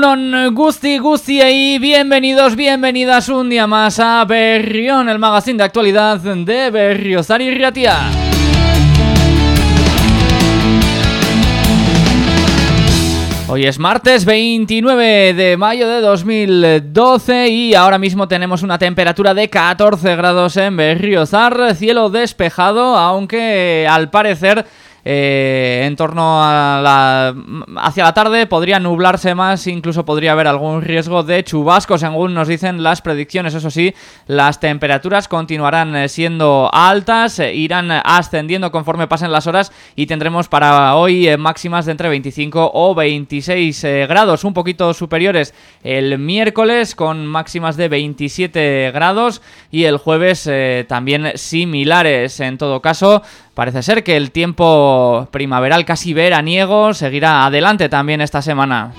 Egunon Gusti Gusti y bienvenidos, bienvenidas un día más a Berrión, el magazine de actualidad de Berriozar y Riatia. Hoy es martes 29 de mayo de 2012 y ahora mismo tenemos una temperatura de 14 grados en Berriozar, cielo despejado, aunque al parecer eh, en torno a la, hacia la tarde podría nublarse más, incluso podría haber algún riesgo de chubasco, según nos dicen las predicciones. Eso sí, las temperaturas continuarán eh, siendo altas, eh, irán ascendiendo conforme pasen las horas y tendremos para hoy máximas de entre 25 o 26 grados, un poquito superiores el miércoles con máximas de 27 grados y el jueves también similares. En todo caso, Parece ser que el tiempo primaveral casi veraniego seguirá adelante también esta semana.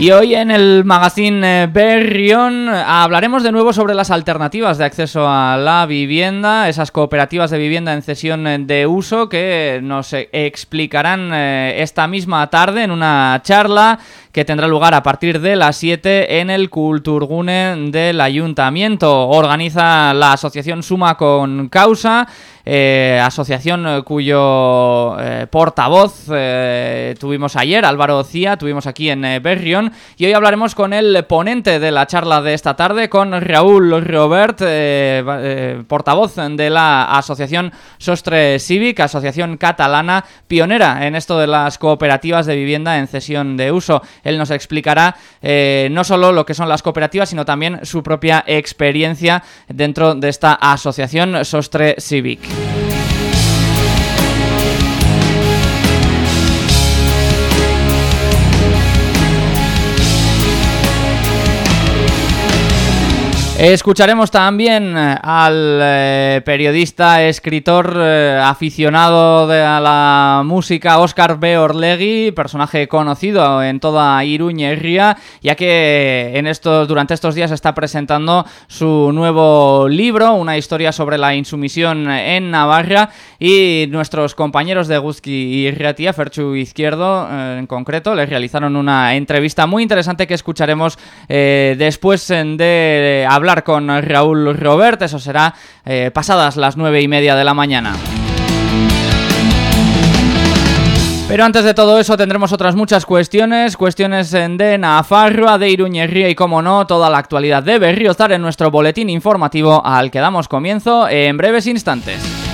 Y hoy en el magazine eh, Berrión hablaremos de nuevo sobre las alternativas de acceso a la vivienda, esas cooperativas de vivienda en cesión eh, de uso que nos eh, explicarán esta misma tarde en una charla que tendrá lugar a partir de las 7 en el Culturgune del Ayuntamiento. Organiza la asociación Suma con Causa eh, asociación eh, cuyo eh, portavoz tuvimos ayer, Álvaro Cía, tuvimos aquí en Berrión, y hoy hablaremos con el ponente de la charla de esta tarde, con Raúl Robert, portavoz de la asociación Sostre Civic, asociación catalana pionera en esto de las cooperativas de vivienda en cesión de uso. Él nos explicará no solo lo que son las cooperativas, sino también su propia experiencia dentro de esta asociación Sostre Civic. Escucharemos también eh, al eh, periodista, escritor, eh, aficionado de, a la música Óscar B. Orlegui, personaje conocido en toda Iruña Ría, ya que en estos, durante estos días está presentando su nuevo libro, una historia sobre la insumisión en Navarra, y nuestros compañeros de Guzki y Riatía, Ferchu Izquierdo en concreto, le realizaron una entrevista muy interesante que escucharemos después de hablar con Raúl Robert, eso será eh, pasadas las nueve y media de la mañana. Pero antes de todo eso tendremos otras muchas cuestiones, cuestiones de Nafarroa, de Iruñería y como no, toda la actualidad de Berriozar en nuestro boletín informativo al que damos comienzo en breves instantes.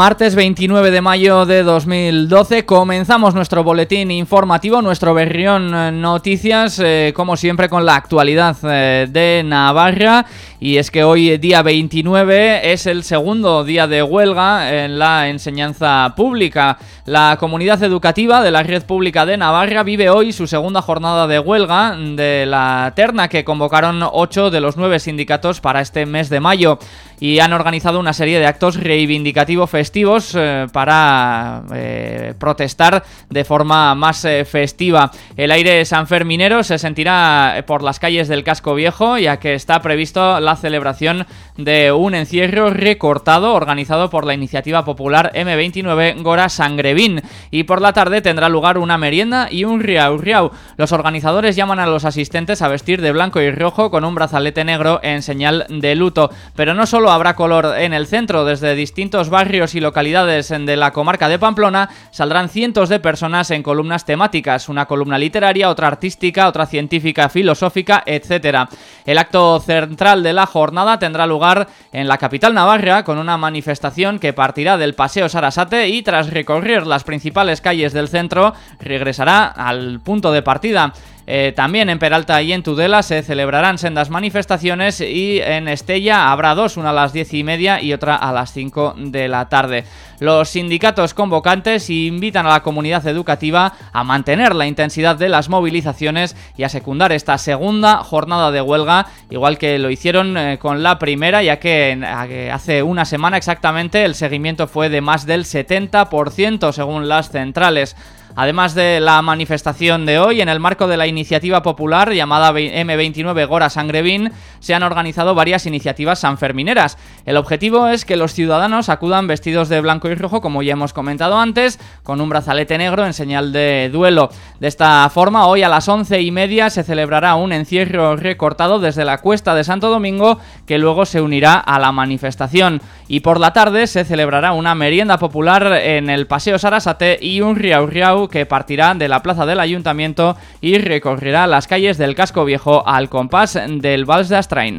Martes 29 de mayo de 2012 comenzamos nuestro boletín informativo, nuestro Berrión eh, Noticias, eh, como siempre con la actualidad eh, de Navarra. Y es que hoy día 29 es el segundo día de huelga en la enseñanza pública. La comunidad educativa de la red pública de Navarra vive hoy su segunda jornada de huelga de la terna que convocaron ocho de los nueve sindicatos para este mes de mayo. Y han organizado una serie de actos reivindicativos eh, para eh, protestar de forma más eh, festiva. El aire sanferminero se sentirá por las calles del casco viejo ya que está previsto la celebración de un encierro recortado organizado por la iniciativa popular M29 Gora Sangrevín y por la tarde tendrá lugar una merienda y un riau riau. Los organizadores llaman a los asistentes a vestir de blanco y rojo con un brazalete negro en señal de luto, pero no solo habrá color en el centro, desde distintos barrios y localidades de la comarca de Pamplona saldrán cientos de personas en columnas temáticas, una columna literaria, otra artística, otra científica, filosófica, etc. El acto central de la jornada tendrá lugar en la capital navarra con una manifestación que partirá del Paseo Sarasate y tras recorrer las principales calles del centro regresará al punto de partida. Eh, también en Peralta y en Tudela se celebrarán sendas manifestaciones y en Estella habrá dos, una a las diez y media y otra a las 5 de la tarde. Los sindicatos convocantes invitan a la comunidad educativa a mantener la intensidad de las movilizaciones y a secundar esta segunda jornada de huelga, igual que lo hicieron eh, con la primera, ya que hace una semana exactamente el seguimiento fue de más del 70% según las centrales. Además de la manifestación de hoy, en el marco de la iniciativa popular llamada M29 Gora Sangrevín, se han organizado varias iniciativas sanfermineras. El objetivo es que los ciudadanos acudan vestidos de blanco y rojo, como ya hemos comentado antes, con un brazalete negro en señal de duelo. De esta forma, hoy a las once y media se celebrará un encierro recortado desde la cuesta de Santo Domingo, que luego se unirá a la manifestación. Y por la tarde se celebrará una merienda popular en el Paseo Sarasate y un riau riau que partirá de la plaza del ayuntamiento y recorrerá las calles del casco viejo al compás del Vals de Astrain.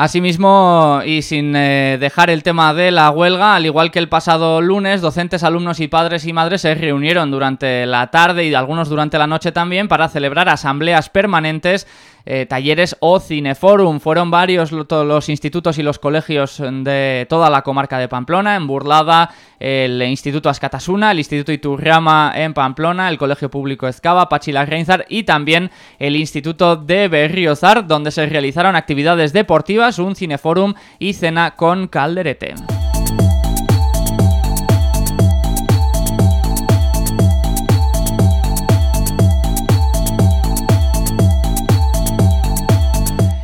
Asimismo, y sin eh, dejar el tema de la huelga, al igual que el pasado lunes, docentes, alumnos y padres y madres se reunieron durante la tarde y algunos durante la noche también para celebrar asambleas permanentes eh, talleres o cineforum. Fueron varios todos los institutos y los colegios de toda la comarca de Pamplona, en Burlada, el Instituto Ascatasuna, el Instituto Iturriama en Pamplona, el Colegio Público Ezcaba, Pachila Reinzar y también el Instituto de Berriozar, donde se realizaron actividades deportivas, un cineforum y cena con calderete.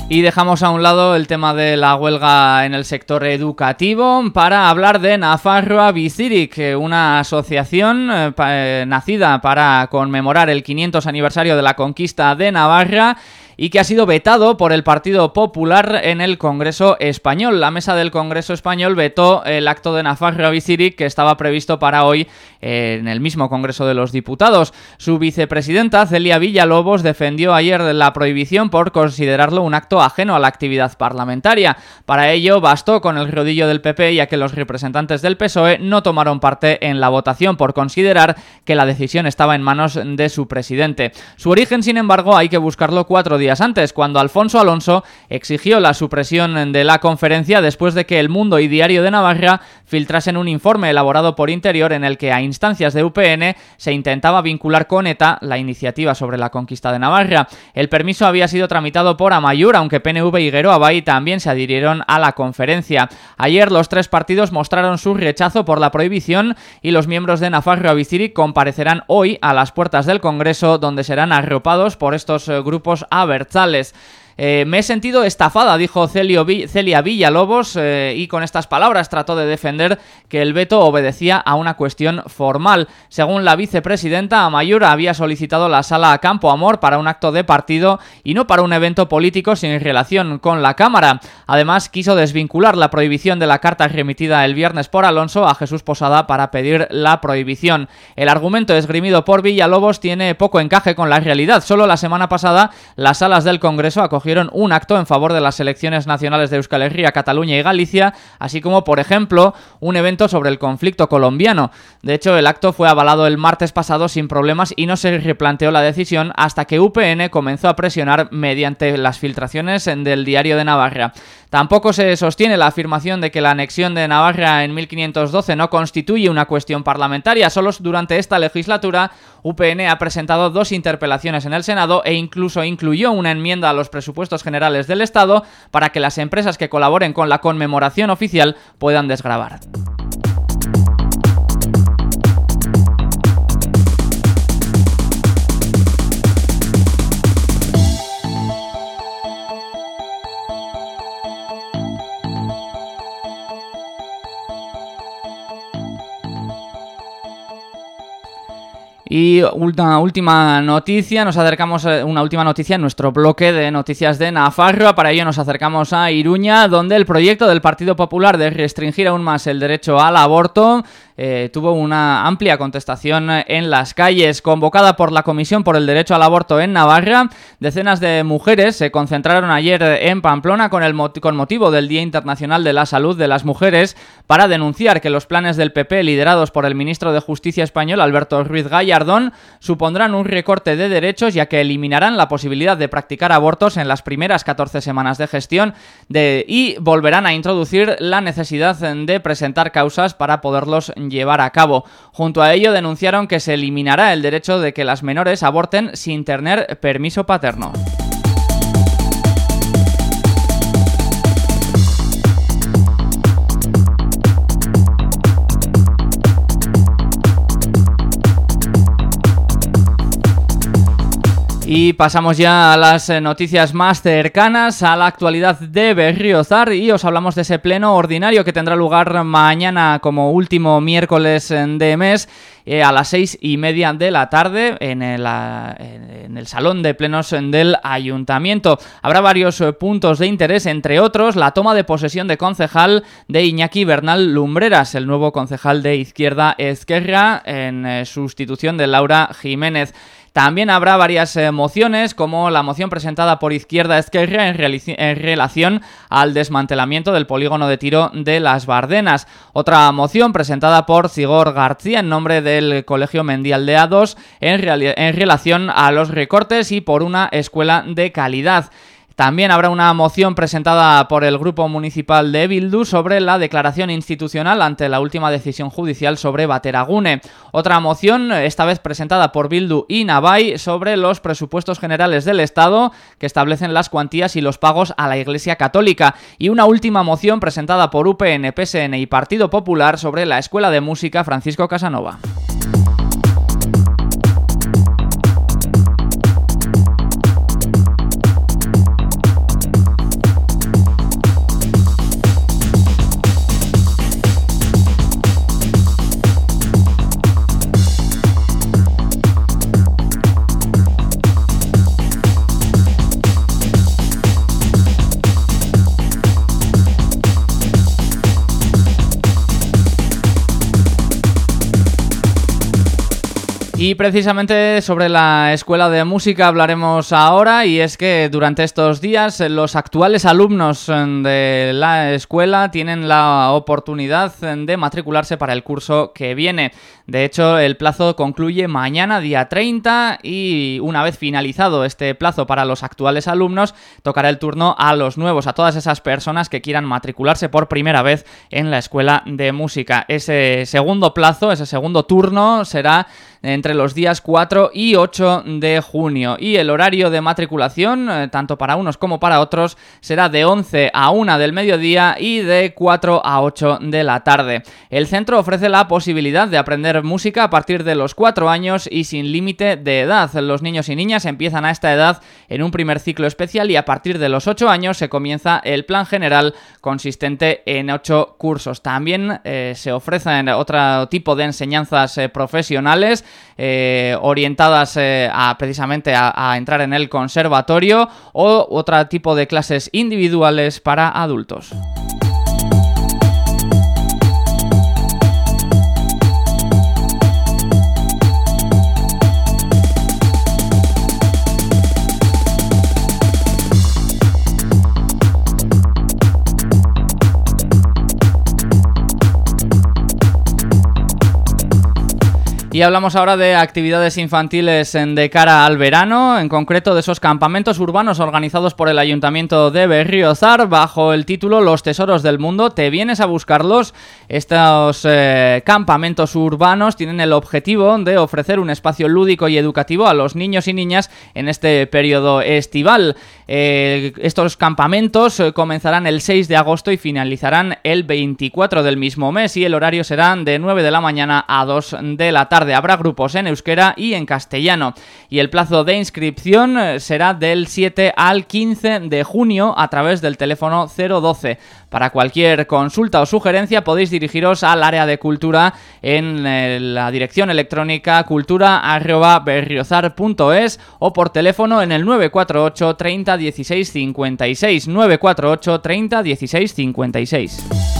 Y dejamos a un lado el tema de la huelga en el sector educativo para hablar de Nafarroa Bizirik, una asociación eh, eh, nacida para conmemorar el 500 aniversario de la conquista de Navarra y que ha sido vetado por el Partido Popular en el Congreso Español. La mesa del Congreso Español vetó el acto de Nafarro Biciri que estaba previsto para hoy eh, en el mismo Congreso de los Diputados. Su vicepresidenta, Celia Villalobos, defendió ayer la prohibición por considerarlo un acto ajeno a la actividad parlamentaria. Para ello bastó con el rodillo del PP ya que los representantes del PSOE no tomaron parte en la votación por considerar que la decisión estaba en manos de su presidente. Su origen, sin embargo, hay que buscarlo cuatro días antes, cuando Alfonso Alonso exigió la supresión de la conferencia después de que El Mundo y Diario de Navarra filtrasen un informe elaborado por Interior en el que a instancias de UPN se intentaba vincular con ETA la iniciativa sobre la conquista de Navarra. El permiso había sido tramitado por Amayur, aunque PNV y Guero Abay también se adhirieron a la conferencia. Ayer los tres partidos mostraron su rechazo por la prohibición y los miembros de Nafarro Abiciri comparecerán hoy a las puertas del Congreso donde serán arropados por estos eh, grupos Berzales. Eh, me he sentido estafada, dijo Celia Villalobos, eh, y con estas palabras trató de defender que el veto obedecía a una cuestión formal. Según la vicepresidenta, Amayura había solicitado la sala a Campo Amor para un acto de partido y no para un evento político sin relación con la Cámara. Además, quiso desvincular la prohibición de la carta remitida el viernes por Alonso a Jesús Posada para pedir la prohibición. El argumento esgrimido por Villalobos tiene poco encaje con la realidad. Solo la semana pasada, las salas del Congreso acogieron un acto en favor de las elecciones nacionales de Euskal Herria, Cataluña y Galicia, así como, por ejemplo, un evento sobre el conflicto colombiano. De hecho, el acto fue avalado el martes pasado sin problemas y no se replanteó la decisión hasta que UPN comenzó a presionar mediante las filtraciones del diario de Navarra. Tampoco se sostiene la afirmación de que la anexión de Navarra en 1512 no constituye una cuestión parlamentaria. Solo durante esta legislatura UPN ha presentado dos interpelaciones en el Senado e incluso incluyó una enmienda a los presupuestos generales del Estado para que las empresas que colaboren con la conmemoración oficial puedan desgravar. Y una última noticia, nos acercamos a una última noticia en nuestro bloque de noticias de Nafarroa. Para ello nos acercamos a Iruña, donde el proyecto del Partido Popular de restringir aún más el derecho al aborto eh, tuvo una amplia contestación en las calles. Convocada por la Comisión por el Derecho al Aborto en Navarra, decenas de mujeres se concentraron ayer en Pamplona con, el con motivo del Día Internacional de la Salud de las Mujeres para denunciar que los planes del PP liderados por el ministro de Justicia español Alberto Ruiz Gallardón supondrán un recorte de derechos ya que eliminarán la posibilidad de practicar abortos en las primeras 14 semanas de gestión y volverán a introducir la necesidad de presentar causas para poderlos llevar a cabo. Junto a ello denunciaron que se eliminará el derecho de que las menores aborten sin tener permiso paterno. Y pasamos ya a las eh, noticias más cercanas a la actualidad de Berriozar y os hablamos de ese pleno ordinario que tendrá lugar mañana como último miércoles eh, de mes eh, a las seis y media de la tarde en el, en el salón de plenos del ayuntamiento. Habrá varios puntos de interés, entre otros la toma de posesión de concejal de Iñaki Bernal Lumbreras, el nuevo concejal de Izquierda Esquerra en sustitución de Laura Jiménez. También habrá varias mociones, como la moción presentada por Izquierda Esquerra en, relación al desmantelamiento del polígono de tiro de las Bardenas. Otra moción presentada por Sigor García en nombre del Colegio Mendial de A2 en, en relación a los recortes y por una escuela de calidad. También habrá una moción presentada por el Grupo Municipal de Bildu sobre la declaración institucional ante la última decisión judicial sobre Bateragune. Otra moción, esta vez presentada por Bildu y Navai, sobre los presupuestos generales del Estado que establecen las cuantías y los pagos a la Iglesia Católica. Y una última moción presentada por UPN, PSN y Partido Popular sobre la Escuela de Música Francisco Casanova. Y precisamente sobre la escuela de música hablaremos ahora y es que durante estos días los actuales alumnos de la escuela tienen la oportunidad de matricularse para el curso que viene. De hecho, el plazo concluye mañana, día 30, y una vez finalizado este plazo para los actuales alumnos, tocará el turno a los nuevos, a todas esas personas que quieran matricularse por primera vez en la escuela de música. Ese segundo plazo, ese segundo turno será entre los días 4 y 8 de junio. Y el horario de matriculación, eh, tanto para unos como para otros, será de 11 a 1 del mediodía y de 4 a 8 de la tarde. El centro ofrece la posibilidad de aprender música a partir de los 4 años y sin límite de edad. Los niños y niñas empiezan a esta edad en un primer ciclo especial y a partir de los 8 años se comienza el plan general consistente en 8 cursos. También eh, se ofrecen otro tipo de enseñanzas eh, profesionales eh, orientadas eh, a, precisamente a, entrar en el conservatorio o otro tipo de clases individuales para adultos. Y hablamos ahora de actividades infantiles de cara al verano, en concreto de esos campamentos urbanos organizados por el Ayuntamiento de Berriozar bajo el título Los Tesoros del Mundo. ¿Te vienes a buscarlos? Estos eh, campamentos urbanos tienen el objetivo de ofrecer un espacio lúdico y educativo a los niños y niñas en este periodo estival. Eh, estos campamentos eh, comenzarán el 6 de agosto y finalizarán el 24 del mismo mes y el horario será de 9 de la mañana a 2 de la tarde. Habrá grupos en euskera y en castellano. Y el plazo de inscripción eh, será del 7 al 15 de junio a través del teléfono 012. Para cualquier consulta o sugerencia podéis dirigiros al área de cultura en eh, la dirección electrónica cultura.berriozar.es o por teléfono en el 948 30 16 56 948 30 16 56.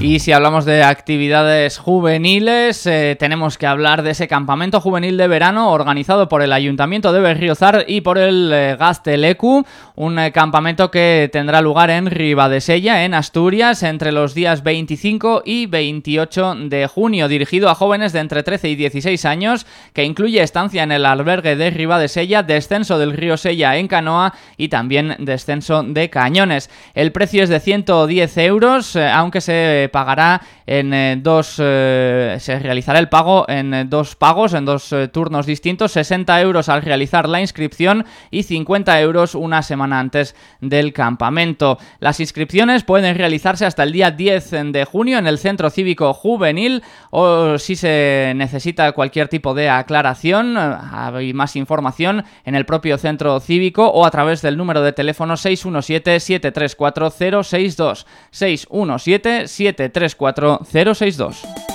Y si hablamos de actividades juveniles, eh, tenemos que hablar de ese campamento juvenil de verano organizado por el Ayuntamiento de Berriozar y por el eh, Gastelecu, un eh, campamento que tendrá lugar en Ribadesella, en Asturias, entre los días 25 y 28 de junio, dirigido a jóvenes de entre 13 y 16 años, que incluye estancia en el albergue de Ribadesella, descenso del río Sella en canoa y también descenso de cañones. El precio es de 110 euros, aunque se pagará en eh, dos, eh, se realizará el pago en eh, dos pagos, en dos turnos distintos, 60 euros al realizar la inscripción y 50 euros una semana antes del campamento. Las inscripciones pueden realizarse hasta el día 10 de junio en el Centro Cívico Juvenil o si se necesita cualquier tipo de aclaración y más información en el propio Centro Cívico o a través del número de teléfono 617 734 062 617 734 062.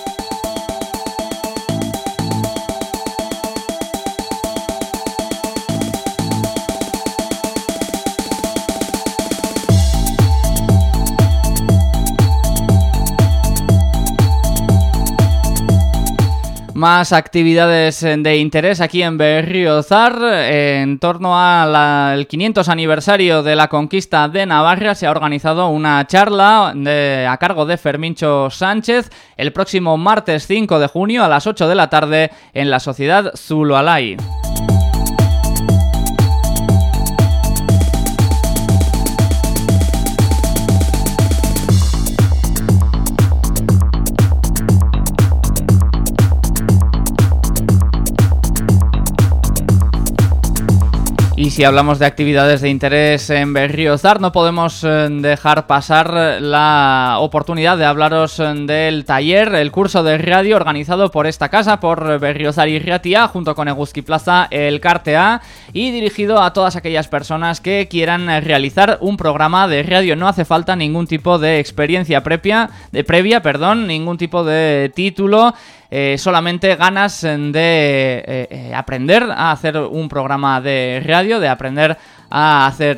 Más actividades de interés aquí en Berriozar. En torno al 500 aniversario de la conquista de Navarra se ha organizado una charla a cargo de Fermincho Sánchez el próximo martes 5 de junio a las 8 de la tarde en la Sociedad Zulualay. Y si hablamos de actividades de interés en Berriozar, no podemos eh, dejar pasar la oportunidad de hablaros eh, del taller, el curso de radio organizado por esta casa, por Berriozar y Riatia, junto con Eguski Plaza, el Cartea, y dirigido a todas aquellas personas que quieran realizar un programa de radio. No hace falta ningún tipo de experiencia previa, de previa, perdón, ningún tipo de título. Eh, solamente ganas de eh, eh, aprender a hacer un programa de radio, de aprender a hacer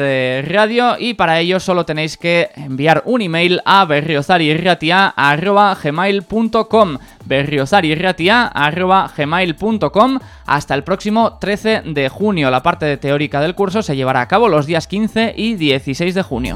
radio y para ello solo tenéis que enviar un email a berriozarirratia.gmail.com berriozarirratia.gmail.com hasta el próximo 13 de junio. La parte teórica del curso se llevará a cabo los días 15 y 16 de junio.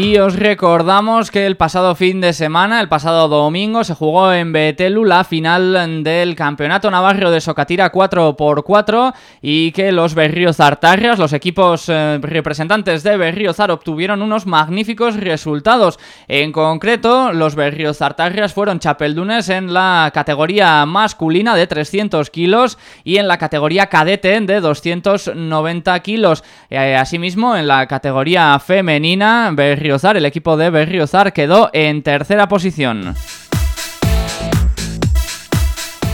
Y os recordamos que el pasado fin de semana, el pasado domingo, se jugó en Betelu la final del Campeonato Navarro de Socatira 4x4 y que los Berriozartarrias, los equipos eh, representantes de Berriozar, obtuvieron unos magníficos resultados. En concreto, los Berriozartarrias fueron chapeldunes en la categoría masculina de 300 kilos y en la categoría cadete de 290 kilos. Eh, asimismo, en la categoría femenina, Berriozar el equipo de Berriozar quedó en tercera posición.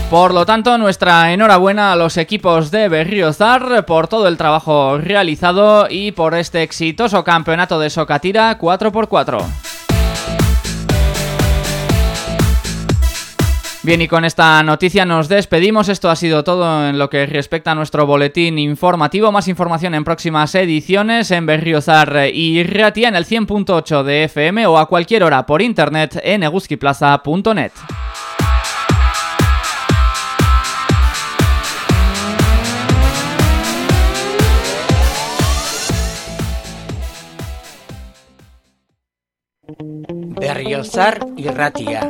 Por lo tanto, nuestra enhorabuena a los equipos de Berriozar por todo el trabajo realizado y por este exitoso campeonato de Socatira 4x4. Bien, y con esta noticia nos despedimos. Esto ha sido todo en lo que respecta a nuestro boletín informativo. Más información en próximas ediciones en Berriozar y Ratia en el 100.8 de FM o a cualquier hora por internet en eguskiplaza.net. Berriozar y Ratia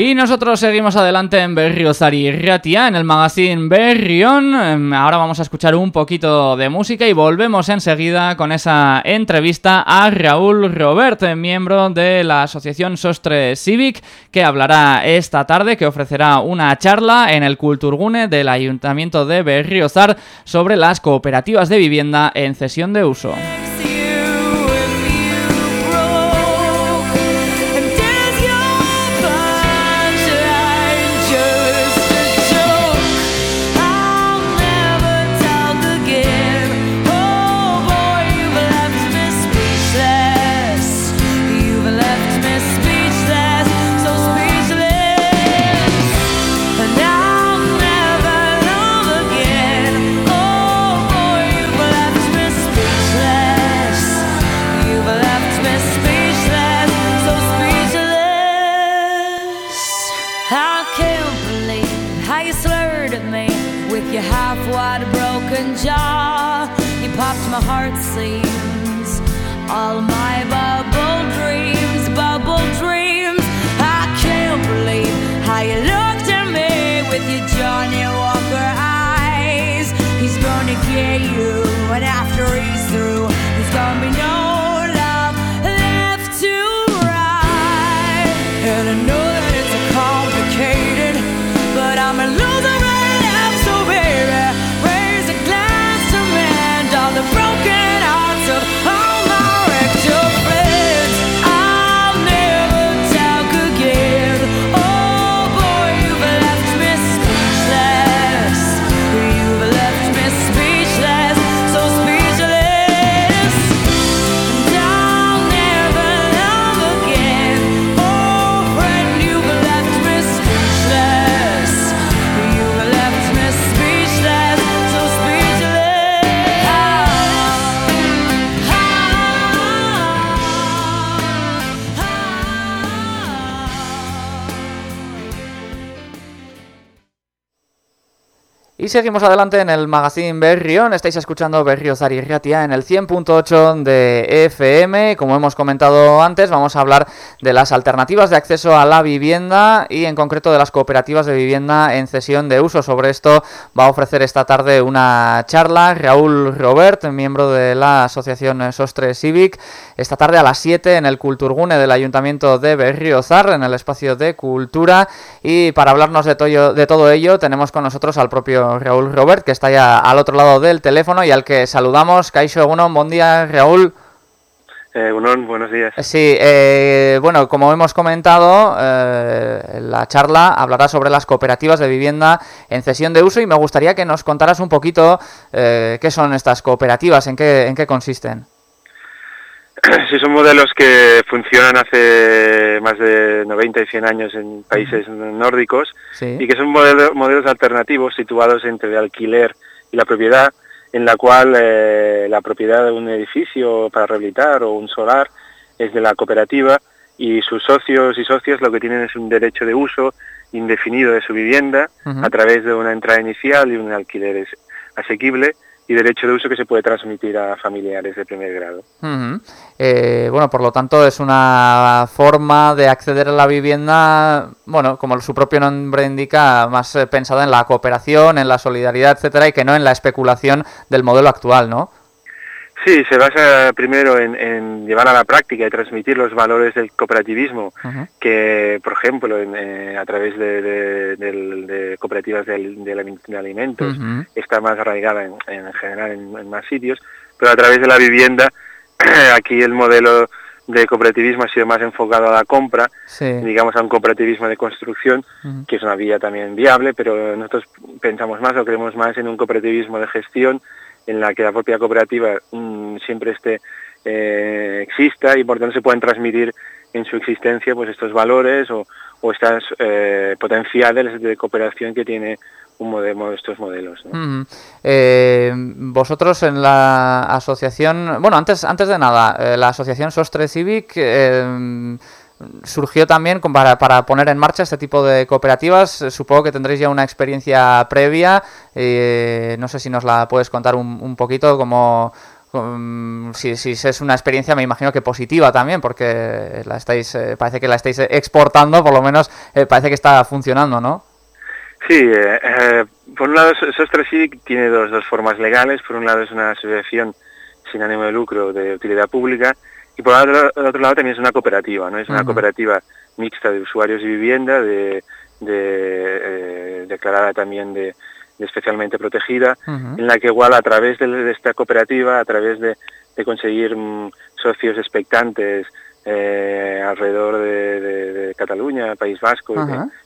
Y nosotros seguimos adelante en Berriozar y Riatia, en el magazine Berrión. Em, ahora vamos a escuchar un poquito de música y volvemos enseguida con esa entrevista a Raúl Robert, miembro de la asociación Sostre Civic, que hablará esta tarde, que ofrecerá una charla en el Culturgune del Ayuntamiento de Berriozar sobre las cooperativas de vivienda en cesión de uso. Seguimos adelante en el magazine Berrión. Estáis escuchando Berriozar y Riatia en el 100.8 de FM. Como hemos comentado antes, vamos a hablar de las alternativas de acceso a la vivienda y en concreto de las cooperativas de vivienda en cesión de uso. Sobre esto va a ofrecer esta tarde una charla Raúl Robert, miembro de la asociación Sostre Civic, esta tarde a las 7 en el Culturgune del Ayuntamiento de Berriozar, en el espacio de cultura. Y para hablarnos de, de todo ello tenemos con nosotros al propio Raúl Robert, que está ya al otro lado del teléfono y al que saludamos. Caixo Egunon, buen día, Raúl. Eh, buenos días. Eh, sí, eh, bueno, como hemos comentado, eh, la charla hablará sobre las cooperativas de vivienda en cesión de uso y me gustaría que nos contaras un poquito qué son estas cooperativas, en qué, en qué consisten. Sí, son modelos que funcionan hace más de 90 y 100 años en países nórdicos y que son modelos, modelos alternativos situados entre el alquiler y la propiedad, en la cual eh, la propiedad de un edificio para rehabilitar o un solar es de la cooperativa y sus socios y socias lo que tienen es un derecho de uso indefinido de su vivienda a través de una entrada inicial y un alquiler asequible y derecho de uso que se puede transmitir a familiares de primer grado. Eh, bueno, por lo tanto es una forma de acceder a la vivienda, bueno, como su propio nombre indica, más eh, pensada en la cooperación, en la solidaridad, etcétera, y que no en la especulación del modelo actual, ¿no? Sí, se basa primero en, llevar a la práctica y transmitir los valores del cooperativismo, que, por ejemplo, eh, a través de, cooperativas de, alimentos está más arraigada en, general en, más sitios, pero a través de la vivienda, aquí el modelo de cooperativismo ha sido más enfocado a la compra, digamos a un cooperativismo de construcción, que es una vía también viable, pero nosotros pensamos más o creemos más en un cooperativismo de gestión, en la que la propia cooperativa mm, siempre esté eh, exista y por tanto se pueden transmitir en su existencia pues estos valores o, estas eh, potenciales de cooperación que tiene un modelo estos modelos. Eh, vosotros en la asociación, bueno, antes antes de nada, la asociación Sostre Civic surgió también para, para, poner en marcha este tipo de cooperativas. Eh, supongo que tendréis ya una experiencia previa. Eh, no sé si nos la puedes contar un, un poquito, cómo, si, si es una experiencia, me imagino que positiva también, porque la estáis, eh, parece que la estáis exportando, por lo menos eh, parece que está funcionando, ¿no? Sí, eh, por un lado, Sostra tiene dos, dos formas legales. Por un lado, es una asociación sin ánimo de lucro de utilidad pública y por el otro, lado también es una cooperativa, ¿no? Es una cooperativa mixta de usuarios y vivienda, de, declarada también de, especialmente protegida, en la que igual a través de, esta cooperativa, a través de, conseguir mm, socios expectantes eh, alrededor de, Cataluña, País Vasco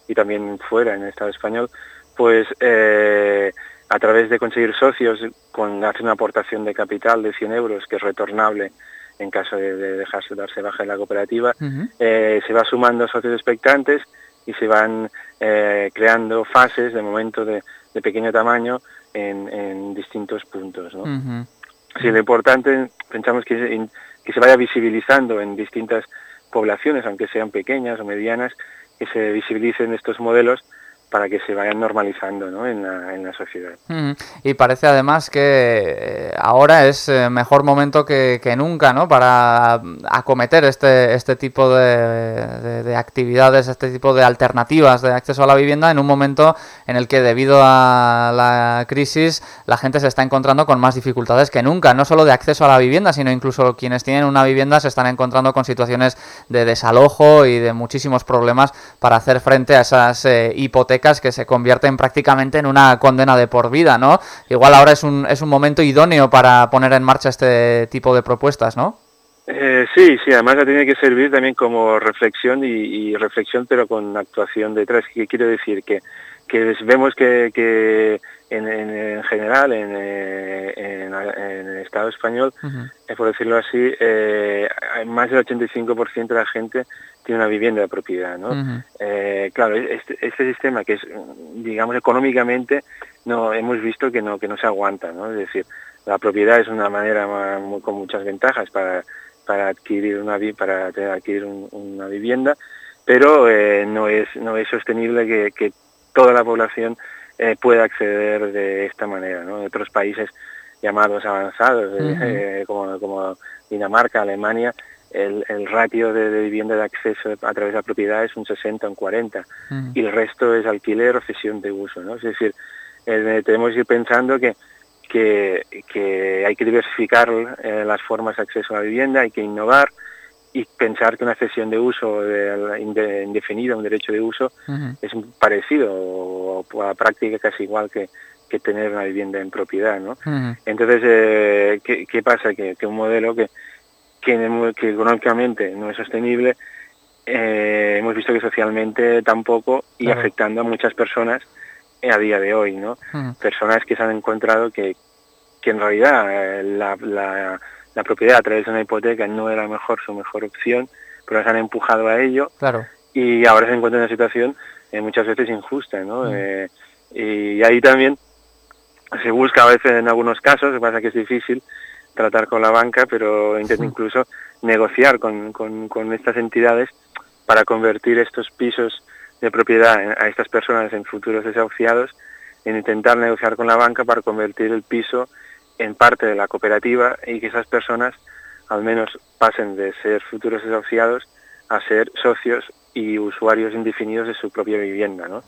y, también fuera en el Estado español, pues eh, a través de conseguir socios con hacer una aportación de capital de 100 euros que es retornable en caso de, dejarse darse baja en la cooperativa, eh, se va sumando socios expectantes y se van creando fases de momento de, de pequeño tamaño en, distintos puntos. ¿no? lo importante, pensamos que, que se vaya visibilizando en distintas poblaciones, aunque sean pequeñas o medianas, que se visibilicen estos modelos para que se vayan normalizando ¿no? en, la, en la sociedad. Y parece además que eh, ahora es eh, mejor momento que, nunca ¿no? para acometer este, este tipo de, de, actividades, este tipo de alternativas de acceso a la vivienda en un momento en el que debido a la crisis la gente se está encontrando con más dificultades que nunca, no solo de acceso a la vivienda, sino incluso quienes tienen una vivienda se están encontrando con situaciones de desalojo y de muchísimos problemas para hacer frente a esas eh, hipotecas que se convierten prácticamente en una condena de por vida, ¿no? Igual ahora es un, es un momento idóneo para poner en marcha este tipo de propuestas, ¿no? Eh, sí, sí, además la tiene que servir también como reflexión y, reflexión, pero con actuación detrás. ¿Qué quiero decir? Que, que vemos que, que en, en, general en, eh, en, el Estado español, uh por decirlo así, eh, más del 85% de la gente tiene una vivienda de propiedad, ¿no? eh, claro, este, este, sistema que es, digamos, económicamente, no hemos visto que no que no se aguanta, ¿no? Es decir, la propiedad es una manera con muchas ventajas para para adquirir una para adquirir una vivienda, pero eh, no es no es sostenible que, que toda la población eh, pueda acceder de esta manera, ¿no? En otros países llamados avanzados, eh, como, como Dinamarca, Alemania, el, el ratio de, vivienda de acceso a través de la propiedad es un 60, un 40, y el resto es alquiler o cesión de uso, ¿no? Es decir, eh, tenemos que ir pensando que, que, que hay que diversificar eh, las formas de acceso a la vivienda, hay que innovar y pensar que una cesión de uso de, indefinida, un derecho de uso, es parecido o, a práctica casi igual que, que tener una vivienda en propiedad, ¿no? Entonces, eh, ¿qué, ¿qué, pasa? Que, que un modelo que, que, económicamente no es sostenible, eh, hemos visto que socialmente tampoco y afectando a muchas personas a día de hoy, ¿no? Personas que se han encontrado que, que en realidad eh, la, la, la, propiedad a través de una hipoteca no era mejor su mejor opción, pero se han empujado a ello claro. y ahora se encuentran en una situación eh, muchas veces injusta, ¿no? y ahí también se busca a veces en algunos casos, pasa que es difícil, tratar con la banca, pero intento incluso negociar con, con, estas entidades para convertir estos pisos de propiedad a estas personas en futuros desahuciados, en intentar negociar con la banca para convertir el piso en parte de la cooperativa y que esas personas al menos pasen de ser futuros desahuciados a ser socios y usuarios indefinidos de su propia vivienda, ¿no?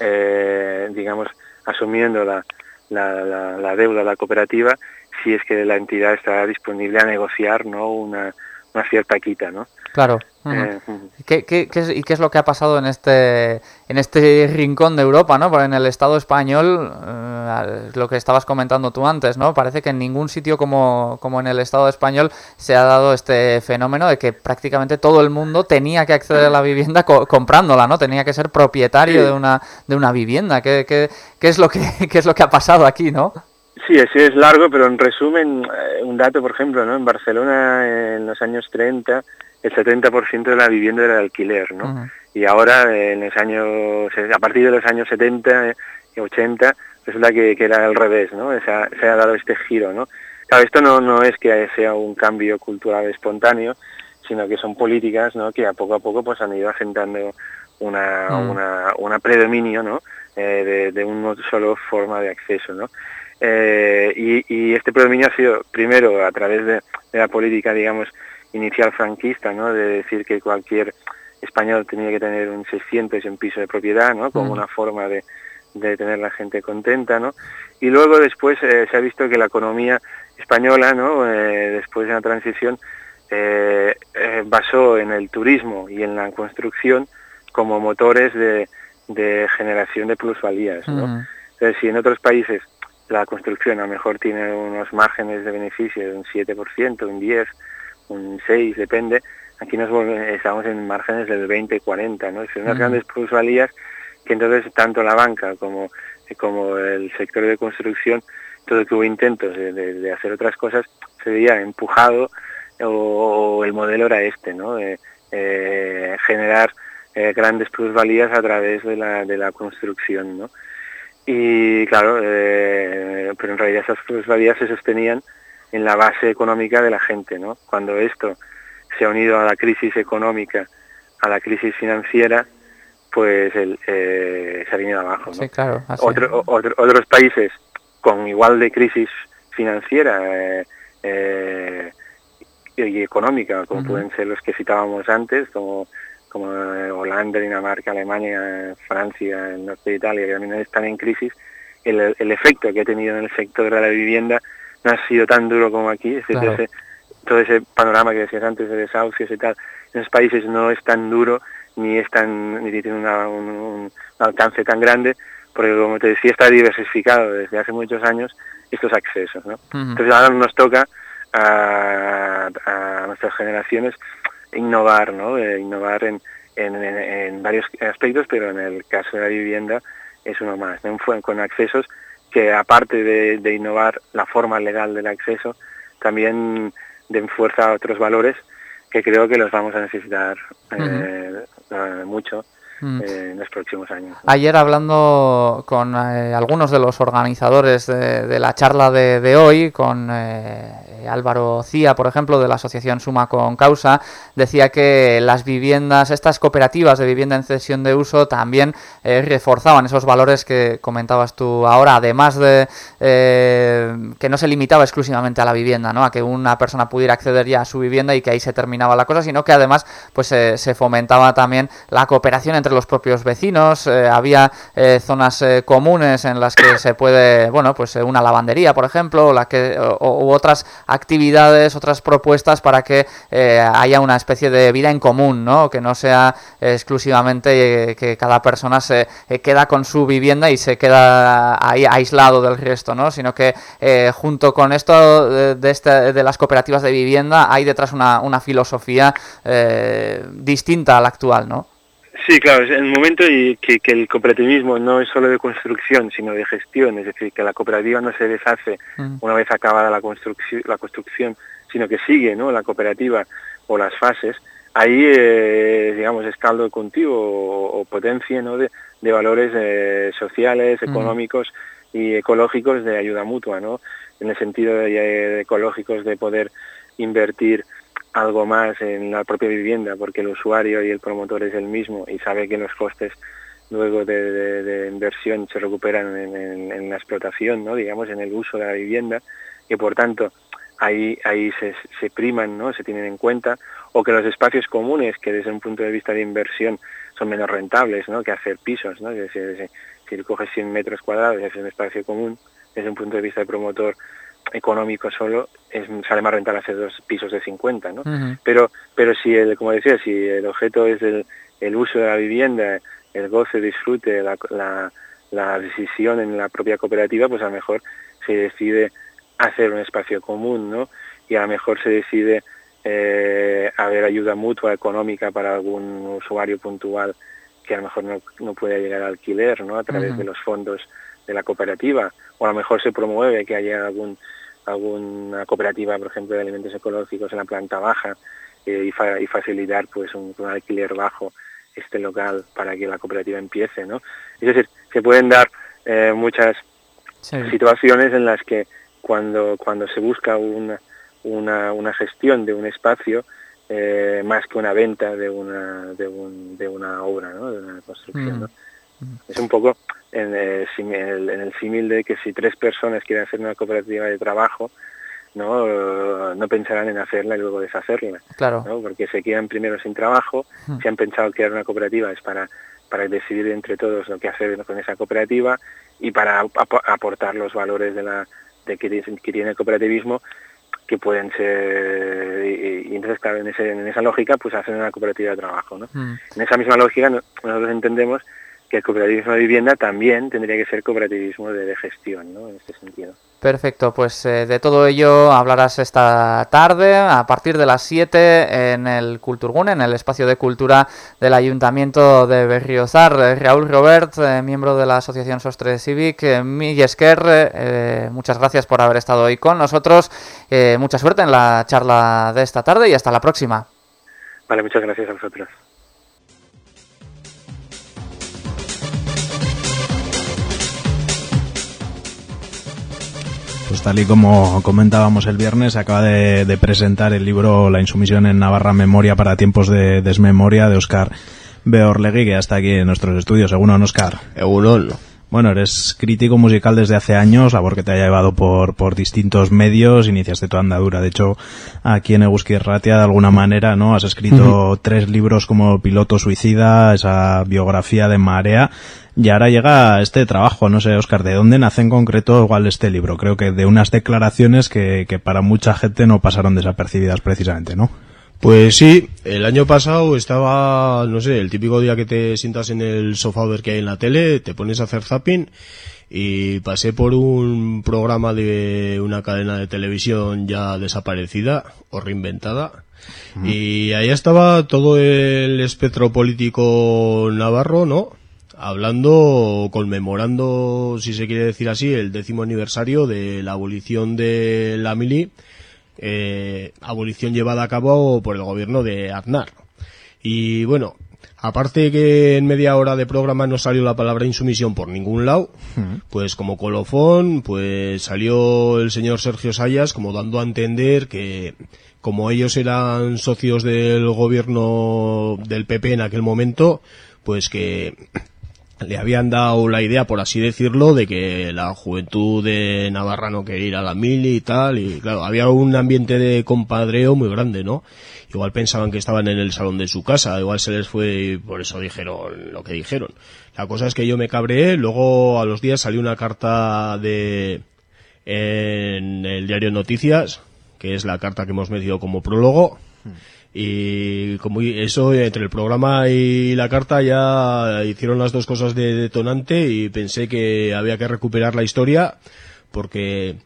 Eh, digamos, asumiendo la, la, la, la, deuda de la cooperativa si es que la entidad está disponible a negociar no una, una cierta quita no claro. Eh, ¿Qué, qué, qué y qué es lo que ha pasado en este en este rincón de Europa no en el Estado español eh, lo que estabas comentando tú antes no parece que en ningún sitio como, como en el Estado español se ha dado este fenómeno de que prácticamente todo el mundo tenía que acceder a la vivienda comprándola no tenía que ser propietario de una de una vivienda. ¿Qué, qué, qué es lo que qué es lo que ha pasado aquí no Sí, así es largo, pero en resumen, eh, un dato, por ejemplo, ¿no? En Barcelona, en los años 30, el 70% de la vivienda era de alquiler, ¿no? Y ahora, en los años, a partir de los años 70 y 80, resulta que, que, era al revés, ¿no? Se ha, se ha, dado este giro, ¿no? Claro, esto no, no es que sea un cambio cultural espontáneo, sino que son políticas, ¿no? Que a poco a poco pues han ido asentando una, una, una predominio, ¿no? Eh, de, de una sola forma de acceso, ¿no? Y, y, este predominio ha sido primero a través de, de, la política, digamos, inicial franquista, ¿no? de decir que cualquier español tenía que tener un 600 en piso de propiedad, ¿no? como una forma de, de tener la gente contenta, ¿no? Y luego después se ha visto que la economía española, ¿no? después de la transición, eh, eh, basó en el turismo y en la construcción como motores de, generación de plusvalías. ¿no? Entonces, si en otros países la construcción a lo mejor tiene unos márgenes de beneficio de un 7%, un 10%, un 6%, depende, aquí nos estamos en márgenes del 20, 40, ¿no? Son unas grandes plusvalías que entonces tanto la banca como, como el sector de construcción, todo que hubo intentos de, hacer otras cosas, se veía empujado o, el modelo era este, ¿no? Eh, generar eh, grandes plusvalías a través de la, de la construcción, ¿no? Y claro, eh, pero en realidad esas plusvalías se sostenían en la base económica de la gente, ¿no? Cuando esto se ha unido a la crisis económica, a la crisis financiera, pues el, se ha venido abajo, ¿no? Sí, claro. otros países con igual de crisis financiera eh, y económica, como pueden ser los que citábamos antes, como, como Holanda, Dinamarca, Alemania, Francia, el norte de Italia, que también están en crisis, el, el, efecto que ha tenido en el sector de la vivienda no ha sido tan duro como aquí, es ese, todo ese panorama que decías antes de desahucios y tal, en esos países no es tan duro ni es tan ni tiene un, alcance tan grande, porque como te decía está diversificado desde hace muchos años estos accesos, ¿no? Entonces ahora nos toca a, nuestras generaciones innovar, ¿no? Eh, innovar en, en, varios aspectos, pero en el caso de la vivienda es uno más, con accesos que aparte de, innovar la forma legal del acceso, también den fuerza a otros valores que creo que los vamos a necesitar eh, mucho Mm. en los próximos años. Ayer hablando con eh, algunos de los organizadores de, la charla de, hoy, con eh, Álvaro Cía, por ejemplo, de la asociación Suma con Causa, decía que las viviendas, estas cooperativas de vivienda en cesión de uso también eh, reforzaban esos valores que comentabas tú ahora, además de que no se limitaba exclusivamente a la vivienda, ¿no? a que una persona pudiera acceder ya a su vivienda y que ahí se terminaba la cosa, sino que además pues se fomentaba también la cooperación entre los propios vecinos, eh, había eh, zonas eh, comunes en las que se puede, bueno, pues una lavandería, por ejemplo, la que, o, u otras actividades, otras propuestas para que haya una especie de vida en común, ¿no? Que no sea exclusivamente que cada persona se queda con su vivienda y se queda ahí aislado del resto, ¿no? Sino que junto con esto de, este, de las cooperativas de vivienda hay detrás una, una filosofía distinta a la actual, ¿no? Sí, claro, en el momento y que, el cooperativismo no es solo de construcción, sino de gestión, es decir, que la cooperativa no se deshace mm. una vez acabada la construcción, la construcción, sino que sigue, ¿no? La cooperativa o las fases, ahí, eh, digamos, es caldo cultivo o, potencia, ¿no? De, valores eh, sociales, mm. económicos y ecológicos de ayuda mutua, ¿no? En el sentido de ecológicos de poder invertir algo más en la propia vivienda porque el usuario y el promotor es el mismo y sabe que los costes luego de, inversión se recuperan en, la explotación, ¿no? digamos, en el uso de la vivienda y por tanto ahí, ahí se, se priman, ¿no? se tienen en cuenta o que los espacios comunes que desde un punto de vista de inversión son menos rentables ¿no? que hacer pisos, ¿no? si, si, si coges 100 metros cuadrados y haces un espacio común desde un punto de vista de promotor económico solo es, sale más rentable hacer dos pisos de 50, ¿no? Pero, pero si el, como decía, si el objeto es el, el uso de la vivienda, el goce, disfrute, la, la, la, decisión en la propia cooperativa, pues a lo mejor se decide hacer un espacio común, ¿no? Y a lo mejor se decide eh, haber ayuda mutua económica para algún usuario puntual que a lo mejor no, no puede llegar al alquiler, ¿no? A través de los fondos de la cooperativa, o a lo mejor se promueve que haya algún alguna cooperativa, por ejemplo, de alimentos ecológicos en la planta baja eh, y, facilitar pues un, alquiler bajo este local para que la cooperativa empiece, ¿no? Es decir, se pueden dar eh, muchas situaciones en las que cuando cuando se busca una una, una gestión de un espacio eh, más que una venta de una de, un, de una obra, ¿no? De una construcción, mm. ¿no? Es un poco en el, en el símil de que si tres personas quieren hacer una cooperativa de trabajo, no no pensarán en hacerla y luego deshacerla claro. porque se quedan primero sin trabajo. Si han pensado crear una cooperativa es para para decidir entre todos lo que hacer con esa cooperativa y para aportar los valores de la de que, tiene el cooperativismo que pueden ser y, entonces claro en, ese, en esa lógica pues hacen una cooperativa de trabajo ¿no? en esa misma lógica nosotros entendemos que el cooperativismo de vivienda también tendría que ser cooperativismo de, gestión, ¿no? En este sentido. Perfecto, pues eh, de todo ello hablarás esta tarde a partir de las 7 en el Culturgun, en el espacio de cultura del Ayuntamiento de Berriozar. Eh, Raúl Robert, eh, miembro de la Asociación Sostre Civic, Millesker, muchas gracias por haber estado hoy con nosotros. mucha suerte en la charla de esta tarde y hasta la próxima. Vale, muchas gracias a vosotros. Pues tal y como comentábamos el viernes, acaba de, presentar el libro La insumisión en Navarra, Memoria para tiempos de desmemoria de Oscar Beorlegui, que ya está aquí en nuestros estudios. Según Oscar. Egunon. Bueno, eres crítico musical desde hace años, labor que te ha llevado por, por distintos medios, iniciaste tu andadura. De hecho, aquí en Eguski Ratia, de alguna manera, ¿no? Has escrito tres libros como Piloto Suicida, esa biografía de Marea, y ahora llega este trabajo, no sé, Oscar, ¿de dónde nace en concreto igual este libro? Creo que de unas declaraciones que, que para mucha gente no pasaron desapercibidas precisamente, ¿no? Pues sí, el año pasado estaba, no sé, el típico día que te sientas en el sofá a ver que hay en la tele, te pones a hacer zapping y pasé por un programa de una cadena de televisión ya desaparecida o reinventada. Y ahí estaba todo el espectro político navarro, ¿no? Hablando, conmemorando, si se quiere decir así, el décimo aniversario de la abolición de la mili eh, abolición llevada a cabo por el gobierno de Aznar. Y bueno, aparte que en media hora de programa no salió la palabra insumisión por ningún lado, pues como colofón, pues salió el señor Sergio Sayas como dando a entender que como ellos eran socios del gobierno del PP en aquel momento, pues que le habían dado la idea, por así decirlo, de que la juventud de Navarra no quería ir a la mili y tal, y claro, había un ambiente de compadreo muy grande, ¿no? Igual pensaban que estaban en el salón de su casa, igual se les fue y por eso dijeron lo que dijeron. La cosa es que yo me cabré, luego a los días salió una carta de en el diario Noticias, que es la carta que hemos metido como prólogo, y como eso entre el programa y la carta ya hicieron las dos cosas de detonante y pensé que había que recuperar la historia porque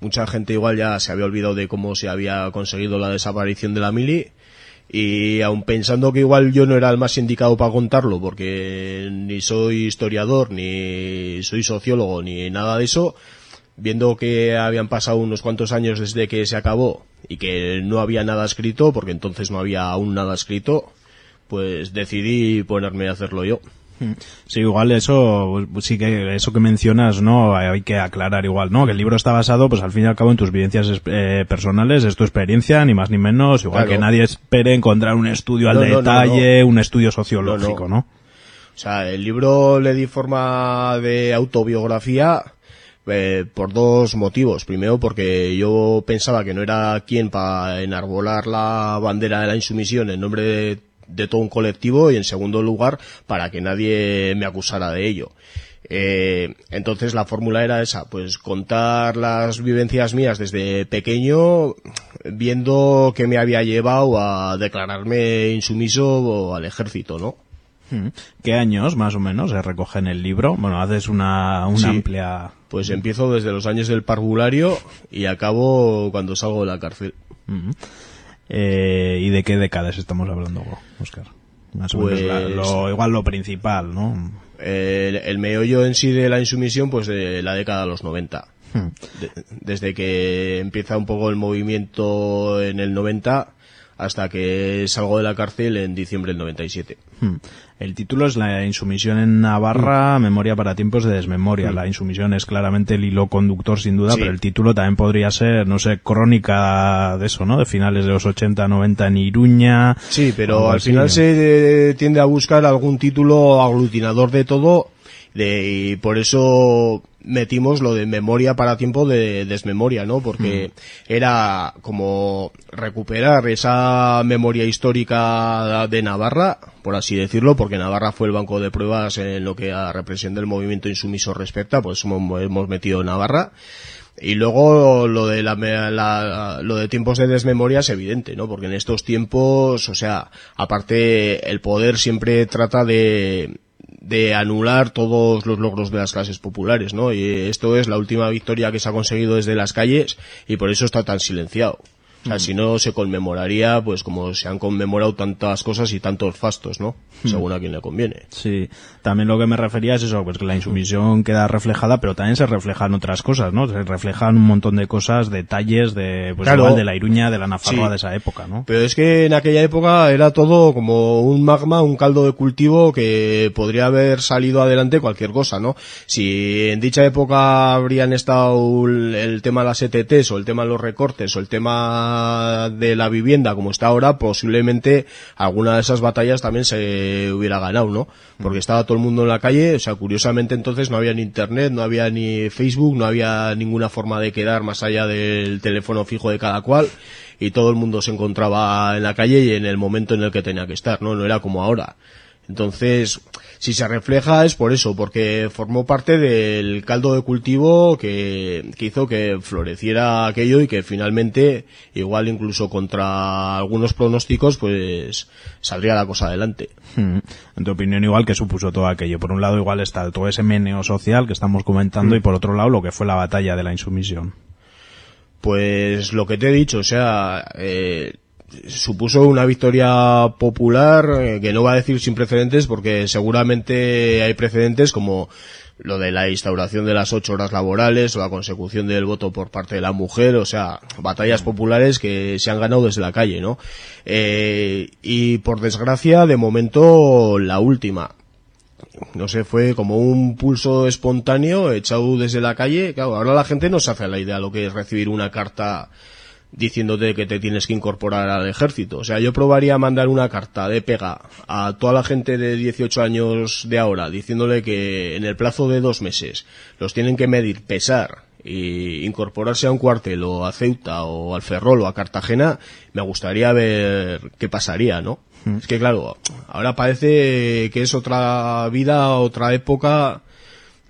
mucha gente igual ya se había olvidado de cómo se había conseguido la desaparición de la mili y aun pensando que igual yo no era el más indicado para contarlo porque ni soy historiador ni soy sociólogo ni nada de eso viendo que habían pasado unos cuantos años desde que se acabó y que no había nada escrito, porque entonces no había aún nada escrito, pues decidí ponerme a hacerlo yo. Hmm. Sí, igual eso, pues sí que eso que mencionas, ¿no? Hay que aclarar igual, ¿no? Que el libro está basado, pues al fin y al cabo, en tus vivencias eh, personales, es tu experiencia, ni más ni menos, igual que nadie espere encontrar un estudio al detalle, un estudio sociológico, ¿no? O sea, el libro le di forma de autobiografía, eh, por dos motivos. Primero, porque yo pensaba que no era quien para enarbolar la bandera de la insumisión en nombre de, todo un colectivo y en segundo lugar, para que nadie me acusara de ello. Eh, entonces la fórmula era esa, pues contar las vivencias mías desde pequeño, viendo que me había llevado a declararme insumiso al ejército, ¿no? ¿Qué años más o menos se recoge en el libro? Bueno, haces una, una amplia... Pues empiezo desde los años del parvulario y acabo cuando salgo de la cárcel. Eh, ¿Y de qué décadas estamos hablando, Oscar? Más o menos pues lo, igual lo principal, ¿no? el, meollo en sí de la insumisión, pues de la década de los 90. desde que empieza un poco el movimiento en el 90 hasta que salgo de la cárcel en diciembre del 97. Hmm. El título es La insumisión en Navarra, Mm. memoria para tiempos de desmemoria. La insumisión es claramente el hilo conductor sin duda, pero el título también podría ser, no sé, crónica de eso, ¿no? De finales de los 80, 90 en Iruña. Sí, pero al final se eh, tiende a buscar algún título aglutinador de todo de, y por eso metimos lo de memoria para tiempo de desmemoria, ¿no? Porque era como recuperar esa memoria histórica de Navarra, por así decirlo, porque Navarra fue el banco de pruebas en lo que a represión del movimiento insumiso respecta, pues hemos hemos metido Navarra. Y luego lo de la, la- lo de tiempos de desmemoria es evidente, ¿no? Porque en estos tiempos, o sea, aparte el poder siempre trata de de anular todos los logros de las clases populares, ¿no? Y esto es la última victoria que se ha conseguido desde las calles y por eso está tan silenciado. Sea, si no se conmemoraría, pues como se han conmemorado tantas cosas y tantos fastos, ¿no? Según a quien le conviene. Sí, también lo que me refería es eso, pues que la insumisión queda reflejada, pero también se reflejan otras cosas, ¿no? Se reflejan un montón de cosas, detalles de, pues Claro. igual de la Iruña, de la Nafarroa Sí. de esa época, ¿no? Pero es que en aquella época era todo como un magma, un caldo de cultivo que podría haber salido adelante cualquier cosa, ¿no? Si en dicha época habrían estado el tema de las ETTs o el tema de los recortes o el tema de la vivienda como está ahora, posiblemente alguna de esas batallas también se hubiera ganado, ¿no? Porque estaba todo el mundo en la calle, o sea, curiosamente entonces no había ni internet, no había ni Facebook, no había ninguna forma de quedar más allá del teléfono fijo de cada cual y todo el mundo se encontraba en la calle y en el momento en el que tenía que estar, ¿no? No era como ahora. Entonces, si se refleja es por eso, porque formó parte del caldo de cultivo que, que hizo que floreciera aquello y que finalmente, igual incluso contra algunos pronósticos, pues saldría la cosa adelante. Hmm. En tu opinión, igual que supuso todo aquello. Por un lado, igual está todo ese meneo social que estamos comentando Mm. y por otro lado, lo que fue la batalla de la insumisión. Pues lo que te he dicho, o sea, eh, supuso una victoria popular eh, que no va a decir sin precedentes porque seguramente hay precedentes como lo de la instauración de las ocho horas laborales o la consecución del voto por parte de la mujer, o sea, batallas populares que se han ganado desde la calle, ¿no? Eh, y por desgracia, de momento, la última no sé, fue como un pulso espontáneo echado desde la calle. Claro, ahora la gente no se hace la idea lo que es recibir una carta diciéndote que te tienes que incorporar al ejército. O sea, yo probaría mandar una carta de pega a toda la gente de 18 años de ahora diciéndole que en el plazo de dos meses los tienen que medir, pesar y incorporarse a un cuartel o a Ceuta o al Ferrol o a Cartagena, me gustaría ver qué pasaría, ¿no? Es que claro, ahora parece que es otra vida, otra época,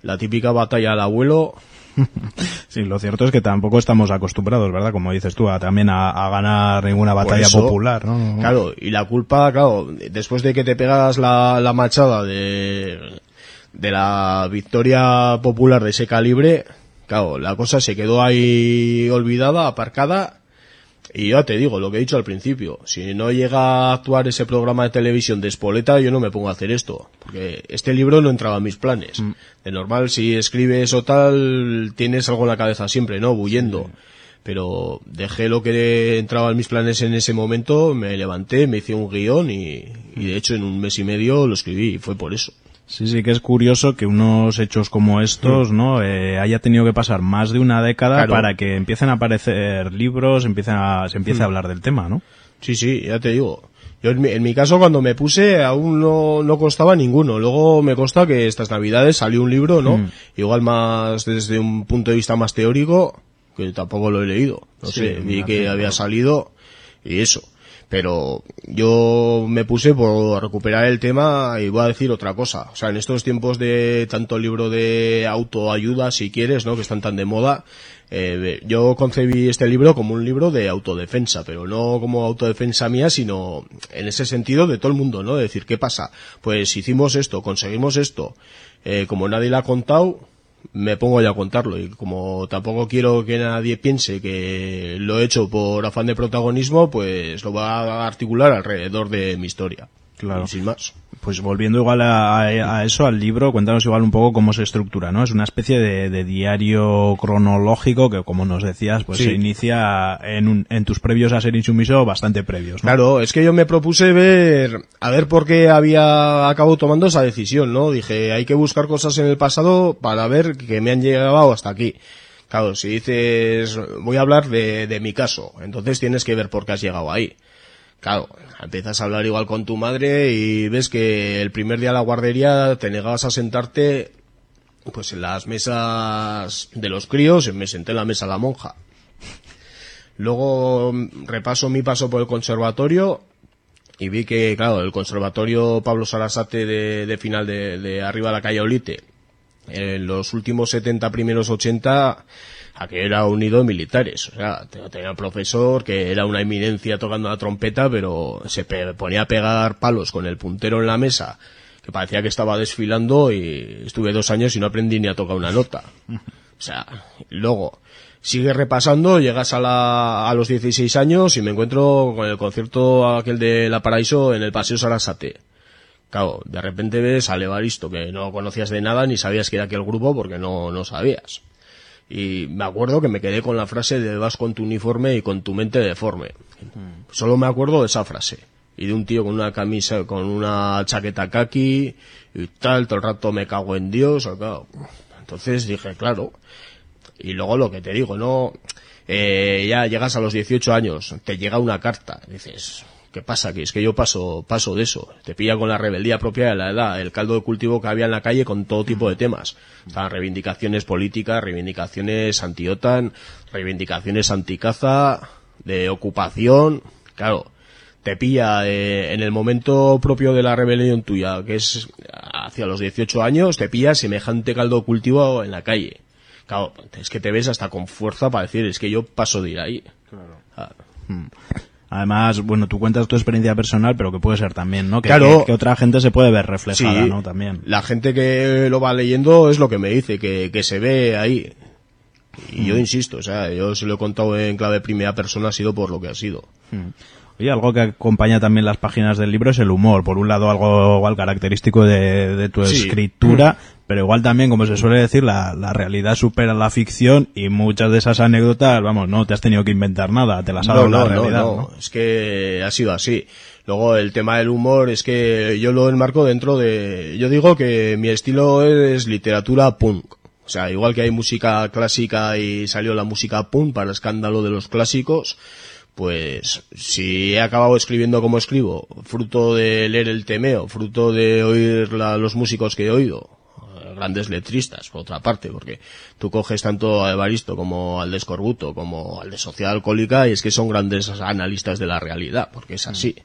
la típica batalla al abuelo. Sí, lo cierto es que tampoco estamos acostumbrados, ¿verdad? Como dices tú, a, también a, a ganar ninguna batalla eso, popular, ¿no? Claro, y la culpa, claro, después de que te pegas la, la machada de, de la victoria popular de ese calibre, claro, la cosa se quedó ahí olvidada, aparcada, y ya te digo, lo que he dicho al principio, si no llega a actuar ese programa de televisión de Espoleta, yo no me pongo a hacer esto, porque este libro no entraba en mis planes. De normal, si escribes o tal, tienes algo en la cabeza siempre, ¿no? Bullendo. Pero dejé lo que entraba en mis planes en ese momento, me levanté, me hice un guion y, y de hecho en un mes y medio lo escribí y fue por eso. Sí, sí, que es curioso que unos hechos como estos, ¿no? Eh, haya tenido que pasar más de una década Claro. para que empiecen a aparecer libros, empiecen a, se empiece a hablar del tema, ¿no? Sí, sí, ya te digo. Yo en mi, en mi caso cuando me puse aún no, no costaba ninguno. Luego me consta que estas navidades salió un libro, ¿no? Mm. Igual más desde un punto de vista más teórico, que tampoco lo he leído. No Sí, sé, vi que había salido y eso. Pero yo me puse por recuperar el tema y voy a decir otra cosa. O sea, en estos tiempos de tanto libro de autoayuda, si quieres, ¿no? Que están tan de moda, eh, yo concebí este libro como un libro de autodefensa, pero no como autodefensa mía, sino en ese sentido de todo el mundo, ¿no? De decir, ¿qué pasa? Pues hicimos esto, conseguimos esto, eh, como nadie lo ha contado, me pongo ya a contarlo y como tampoco quiero que nadie piense que lo he hecho por afán de protagonismo, pues lo voy a articular alrededor de mi historia. Claro. Y sin más. Pues volviendo igual a, a, eso, al libro, cuéntanos igual un poco cómo se estructura, ¿no? Es una especie de, de diario cronológico que, como nos decías, pues Sí. se inicia en, un- en tus previos a ser insumiso bastante previos, ¿no? Claro, es que yo me propuse ver, a ver por qué había acabado tomando esa decisión, ¿no? Dije, hay que buscar cosas en el pasado para ver que me han llegado hasta aquí. Claro, si dices, voy a hablar de, de mi caso, entonces tienes que ver por qué has llegado ahí. Claro, empiezas a hablar igual con tu madre y ves que el primer día a la guardería te negabas a sentarte pues en las mesas de los críos, me senté en la mesa de la monja. Luego repaso mi paso por el conservatorio y vi que, claro, el conservatorio Pablo Sarasate de, de final de, de arriba de la calle Olite, en los últimos 70, primeros 80, aquello era unido de militares. O sea, te- tenía un profesor que era una eminencia tocando la trompeta, pero se ponía a pegar palos con el puntero en la mesa, que parecía que estaba desfilando y estuve dos años y no aprendí ni a tocar una nota. O sea, luego sigues repasando, llegas a, la, a los 16 años y me encuentro con el concierto aquel de La Paraíso en el Paseo Sarasate. Claro, de repente ves al Evaristo que no conocías de nada ni sabías que era aquel grupo porque no, no sabías. Y me acuerdo que me quedé con la frase de vas con tu uniforme y con tu mente deforme. Solo me acuerdo de esa frase. Y de un tío con una camisa, con una chaqueta kaki y tal, todo el rato me cago en Dios. claro. Entonces dije, claro. Y luego lo que te digo, ¿no? Eh, ya llegas a los 18 años, te llega una carta, dices, ¿qué pasa aquí? Es que yo paso, paso de eso. Te pilla con la rebeldía propia de la edad, el caldo de cultivo que había en la calle con todo tipo de temas. Estaban reivindicaciones políticas, reivindicaciones anti-OTAN, reivindicaciones anti-caza, de ocupación, claro. Te pilla eh, en el momento propio de la rebelión tuya, que es hacia los 18 años, te pilla semejante caldo de cultivo en la calle. Claro, es que te ves hasta con fuerza para decir, es que yo paso de ir ahí. Ah, Además, bueno, tú cuentas tu experiencia personal, pero que puede ser también, ¿no? Que, Claro. que, que otra gente se puede ver reflejada, Sí, ¿no? También. La gente que lo va leyendo es lo que me dice, que, que se ve ahí. Y Mm. yo insisto, o sea, yo se lo he contado en clave primera persona, ha sido por lo que ha sido. Oye, algo que acompaña también las páginas del libro es el humor. Por un lado, algo igual característico de, de tu Sí. escritura, pero igual también, como se suele decir, la, la realidad supera la ficción y muchas de esas anécdotas, vamos, no te has tenido que inventar nada, te las ha dado la realidad, ¿no? es que ha sido así. Luego el tema del humor es que yo lo enmarco dentro de... Yo digo que mi estilo es literatura punk. O sea, igual que hay música clásica y salió la música punk para escándalo de los clásicos, pues si he acabado escribiendo como escribo, fruto de leer el temeo, fruto de oír la- los músicos que he oído, grandes letristas, por otra parte, porque tú coges tanto a Evaristo como al de como al de Sociedad Alcohólica y es que son grandes analistas de la realidad, porque es así.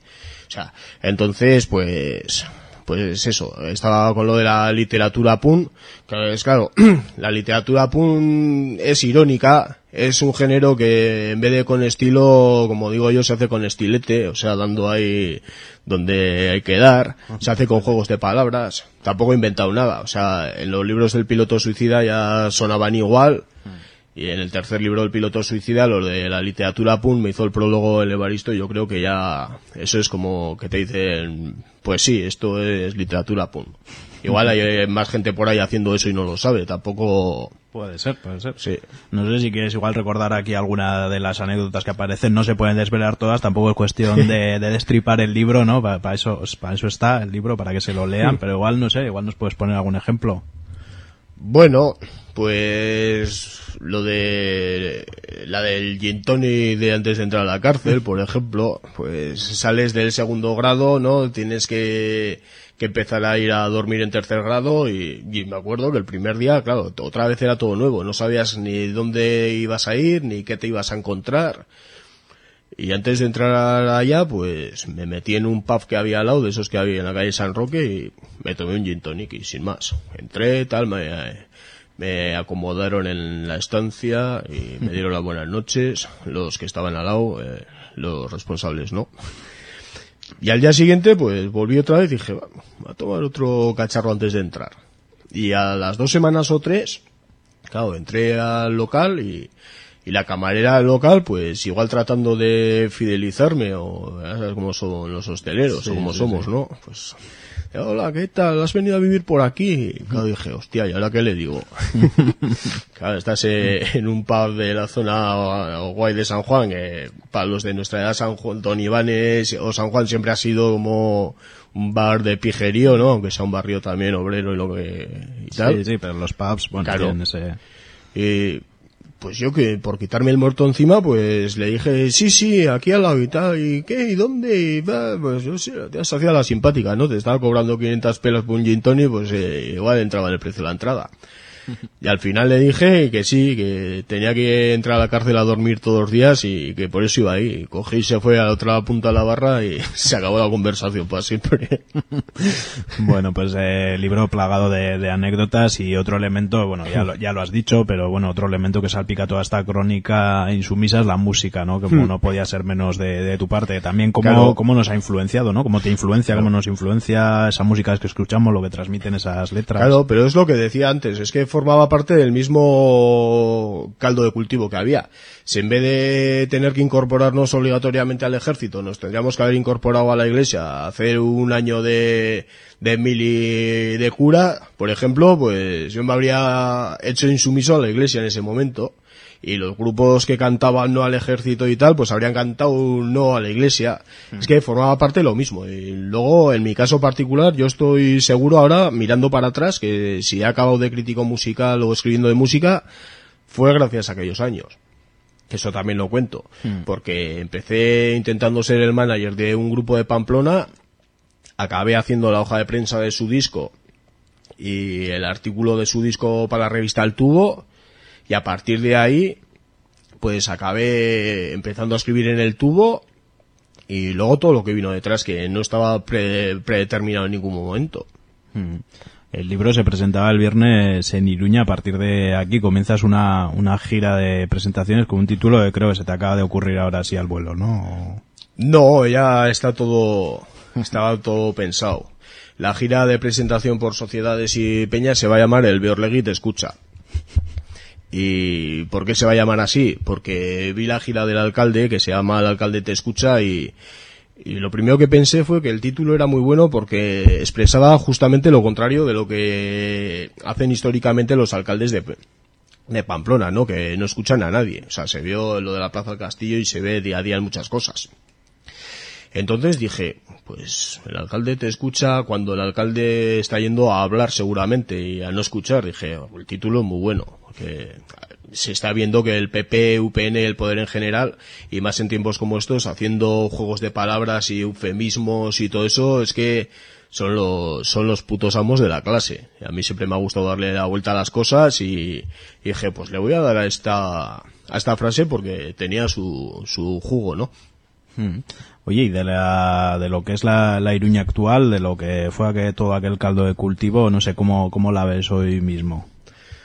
O sea, entonces, pues, pues eso, estaba con lo de la literatura punk, que es claro, la literatura punk es irónica, es un género que en vez de con estilo, como digo yo, se hace con estilete, o sea, dando ahí donde hay que dar, se hace con juegos de palabras, tampoco he inventado nada, o sea, en los libros del piloto suicida ya sonaban igual, y en el tercer libro del piloto suicida, lo de la literatura punk, me hizo el prólogo el Evaristo y yo creo que ya eso es como que te dicen, pues sí, esto es literatura punk. Igual hay más gente por ahí haciendo eso y no lo sabe, tampoco... Puede ser, puede ser. Sí. No sé si quieres igual recordar aquí alguna de las anécdotas que aparecen. No se pueden desvelar todas, tampoco es cuestión de, de destripar el libro, ¿no? Para, eso, para eso está el libro, para que se lo lean. Pero igual, no sé, igual nos puedes poner algún ejemplo. Bueno, pues lo de la del gin tonic de antes de entrar a la cárcel, por ejemplo, pues sales del segundo grado, ¿no? Tienes que, que empezar a ir a dormir en tercer grado y, y me acuerdo que el primer día, claro, otra vez era todo nuevo, no sabías ni dónde ibas a ir, ni qué te ibas a encontrar. Y antes de entrar allá, pues me metí en un pub que había al lado, de esos que había en la calle San Roque, y me tomé un gin tonic y sin más. Entré, tal, me, me acomodaron en la estancia y me dieron las buenas noches, los que estaban al lado, eh, los responsables no. Y al día siguiente, pues volví otra vez y dije, "Va, a tomar otro cacharro antes de entrar. Y a las dos semanas o tres, claro, entré al local y, Y la camarera local, pues igual tratando de fidelizarme, o sabes cómo son los hosteleros, o como somos, ¿no? Pues, hola, ¿qué tal? ¿Has venido a vivir por aquí? Y claro, dije, hostia, ¿y ahora qué le digo? claro, estás eh, en un pub de la zona guay de San Juan, que para los de nuestra edad, San Juan, Don Ivanes o San Juan siempre ha sido como un bar de pijerío, ¿no? Aunque sea un barrio también obrero y lo que y tal. Sí, sí, pero los pubs, bueno, Claro. tienen ese... Y pues yo que por quitarme el muerto encima, pues le dije, sí, sí, aquí al lado y y qué, y dónde, y va, pues yo sé, te has hacía la simpática, ¿no? Te estaba cobrando 500 pelas por un gin tonic, pues eh, igual entraba en el precio de la entrada. Y al final le dije que sí, que tenía que entrar a la cárcel a dormir todos los días y que por eso iba ahí. Cogí y se fue a la otra punta de la barra y se acabó la conversación para siempre. Bueno, pues eh, libro plagado de, de anécdotas y otro elemento, bueno, ya lo, ya lo has dicho, pero bueno, otro elemento que salpica toda esta crónica insumisa es la música, ¿no? Como no podía ser menos de, de tu parte. También cómo, Claro. cómo nos ha influenciado, ¿no? Cómo te influencia, cómo nos influencia esa música que escuchamos, lo que transmiten esas letras. Claro, pero es lo que decía antes, es que formaba parte del mismo caldo de cultivo que había. Si en vez de tener que incorporarnos obligatoriamente al ejército, nos tendríamos que haber incorporado a la iglesia, hacer un año de, de mili de cura, por ejemplo, pues yo me habría hecho insumiso a la iglesia en ese momento. Y los grupos que cantaban no al ejército y tal, pues habrían cantado no a la iglesia. Es que formaba parte de lo mismo. Y luego, en mi caso particular, yo estoy seguro ahora, mirando para atrás, que si he acabado de crítico musical o escribiendo de música, fue gracias a aquellos años. Eso también lo cuento. Porque empecé intentando ser el manager de un grupo de Pamplona, acabé haciendo la hoja de prensa de su disco y el artículo de su disco para la revista El Tubo, y a partir de ahí, pues acabé empezando a escribir en el tubo y luego todo lo que vino detrás, que no estaba pre- predeterminado en ningún momento. Mm. El libro se presentaba el viernes en Iruña. A partir de aquí comienzas una, una gira de presentaciones con un título que creo que se te acaba de ocurrir ahora así al vuelo, ¿no? No, ya está todo, estaba todo pensado. La gira de presentación por sociedades y peñas se va a llamar el Beorlegui te escucha. ¿Y por qué se va a llamar así? Porque vi la gira del alcalde, que se llama El alcalde te escucha, y, y lo primero que pensé fue que el título era muy bueno porque expresaba justamente lo contrario de lo que hacen históricamente los alcaldes de, de Pamplona, ¿no? Que no escuchan a nadie. O sea, se vio lo de la Plaza del Castillo y se ve día a día en muchas cosas. Entonces dije, pues el alcalde te escucha cuando el alcalde está yendo a hablar seguramente y a no escuchar. Dije, el título es muy bueno, porque se está viendo que el PP, UPN, el poder en general, y más en tiempos como estos, haciendo juegos de palabras y eufemismos y todo eso, es que son los, son los putos amos de la clase. A mí siempre me ha gustado darle la vuelta a las cosas y, y dije, pues le voy a dar a esta, a esta frase porque tenía su, su jugo, ¿no? Mm. Oye, y de, la, de lo que es la, la Iruña actual, de lo que fue aquel, todo aquel caldo de cultivo, no sé cómo, cómo la ves hoy mismo.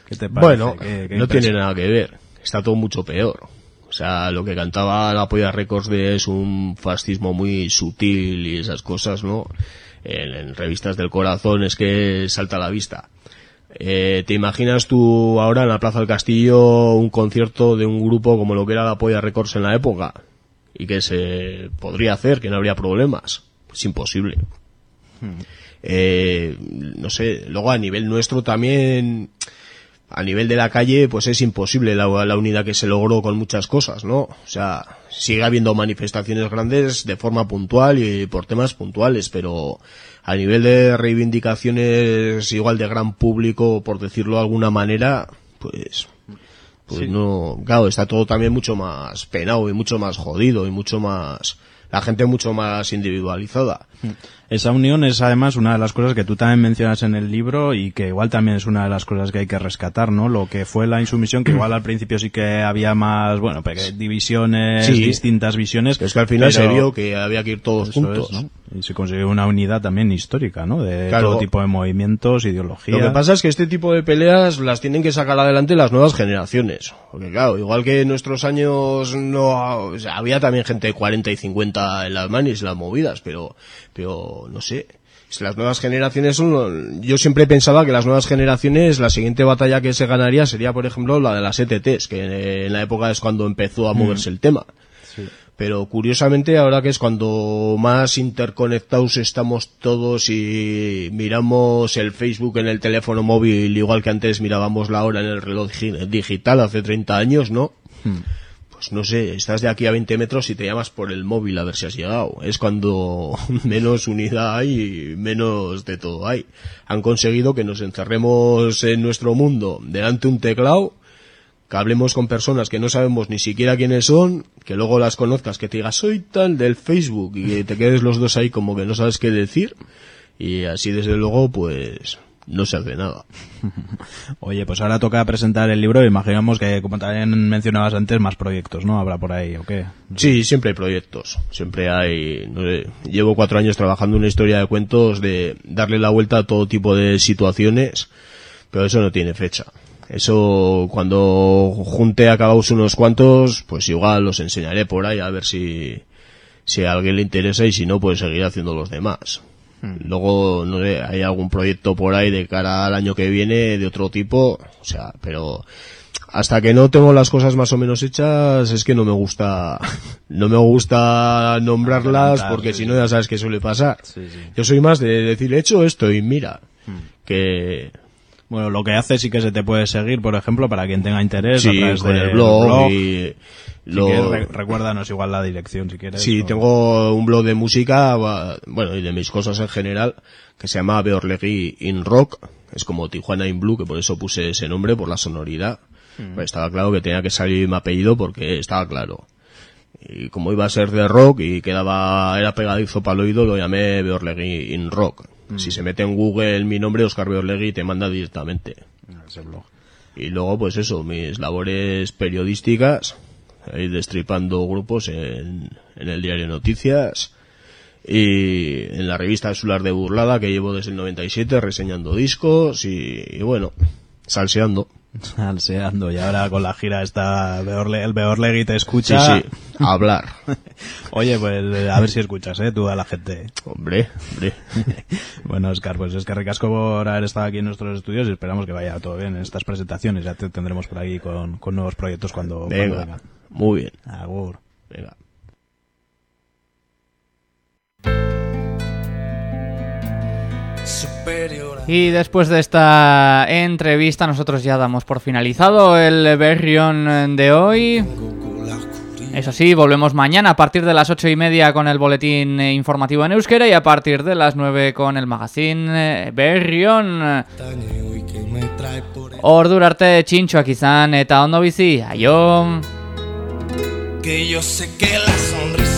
¿Qué te parece? Bueno, ¿Qué- qué no tiene nada que ver. Está todo mucho peor. O sea, lo que cantaba la Polla Records de es un fascismo muy sutil y esas cosas, ¿no? En, en revistas del corazón es que salta a la vista. Eh, ¿Te imaginas tú ahora en la Plaza del Castillo un concierto de un grupo como lo que era la Polla Records en la época? Y que se podría hacer, que no habría problemas. Es imposible. Eh, no sé, luego a nivel nuestro también, a nivel de la calle, pues es imposible la, la unidad que se logró con muchas cosas, ¿no? O sea, sigue habiendo manifestaciones grandes de forma puntual y por temas puntuales, pero a nivel de reivindicaciones igual de gran público, por decirlo de alguna manera, pues, pues no, claro, está todo también mucho más penado y mucho más jodido y mucho más, la gente mucho más individualizada. Esa unión es además una de las cosas que tú también mencionas en el libro y que igual también es una de las cosas que hay que rescatar, ¿no? Lo que fue la insumisión, que igual al principio sí que había más, bueno, divisiones, Sí. distintas visiones. Es que al final se vio que había que ir todos juntos. es, ¿no? Y se consiguió una unidad también histórica, ¿no? De Claro. todo tipo de movimientos, ideologías. Lo que pasa es que este tipo de peleas las tienen que sacar adelante las nuevas generaciones. Porque claro, igual que en nuestros años no o sea, había también gente de 40 y 50 en las manis, en las movidas, pero, pero no sé. las nuevas generaciones son, yo siempre pensaba que las nuevas generaciones, la siguiente batalla que se ganaría sería, por ejemplo, la de las ETTs, que en la época es cuando empezó a moverse el tema. Pero curiosamente, ahora que es cuando más interconectados estamos todos y miramos el Facebook en el teléfono móvil, igual que antes mirábamos la hora en el reloj digital hace 30 años, ¿no? Hmm pues no sé, estás de aquí a 20 metros y te llamas por el móvil a ver si has llegado. Es cuando menos unidad hay y menos de todo hay. Han conseguido que nos encerremos en nuestro mundo delante de un teclado, que hablemos con personas que no sabemos ni siquiera quiénes son, que luego las conozcas, que te digas soy tal del Facebook y que te quedes los dos ahí como que no sabes qué decir. Y así desde luego pues no se hace nada. Oye, pues ahora toca presentar el libro. Imaginamos que, como también mencionabas antes, más proyectos, ¿no? Habrá por ahí, ¿o qué? Sí, siempre hay proyectos. Siempre hay. No sé, llevo cuatro años trabajando una historia de cuentos de darle la vuelta a todo tipo de situaciones, pero eso no tiene fecha. Eso, cuando junte acabaos unos cuantos, pues igual los enseñaré por ahí a ver si, si a alguien le interesa y si no, pues seguir haciendo los demás. Hmm. Luego, no sé, hay algún proyecto por ahí de cara al año que viene de otro tipo, o sea, pero hasta que no tengo las cosas más o menos hechas, es que no me gusta, no me gusta nombrarlas porque si no ya sabes qué suele pasar. Yo soy más de decir, hecho esto y mira, hmm. que bueno, lo que hace sí que se te puede seguir, por ejemplo, para quien tenga interés sí, a con el blog, y recuérdanos igual la dirección si quieres. Sí, tengo un blog de música, bueno, y de mis cosas en general, que se llama Beorlegui in Rock, es como Tijuana in Blue, que por eso puse ese nombre, por la sonoridad. Mm. Pues estaba claro que tenía que salir mi apellido porque estaba claro. Y como iba a ser de rock y quedaba, era pegadizo para el oído, lo llamé Beorlegui in Rock. Si se mete en Google mi nombre, Oscar Beorlegui, te manda directamente. Y luego, pues eso, mis labores periodísticas, ahí destripando grupos en, el diario Noticias y en la revista Sular de Burlada que llevo desde el 97 reseñando discos y, y bueno, salseando. Salseando, y ahora con la gira está el Beorlegui te escucha. Sí, sí, hablar. Oye, pues a ver si escuchas, ¿eh? Tú a la gente. Hombre, hombre. bueno, Oscar, pues es que recasco por haber estado aquí en nuestros estudios y esperamos que vaya todo bien en estas presentaciones. Ya te tendremos por aquí con, con nuevos proyectos cuando, venga, cuando vengan. Muy bien. Agur. Venga. Y después de esta entrevista nosotros ya damos por finalizado el Berrión de hoy. Eso sí, volvemos mañana a partir de las ocho y media con el boletín informativo en euskera y a partir de las nueve con el magazine Berrión. Ordurarte chincho izan eta ondo bizi, aio! Que yo sé que la sonrisa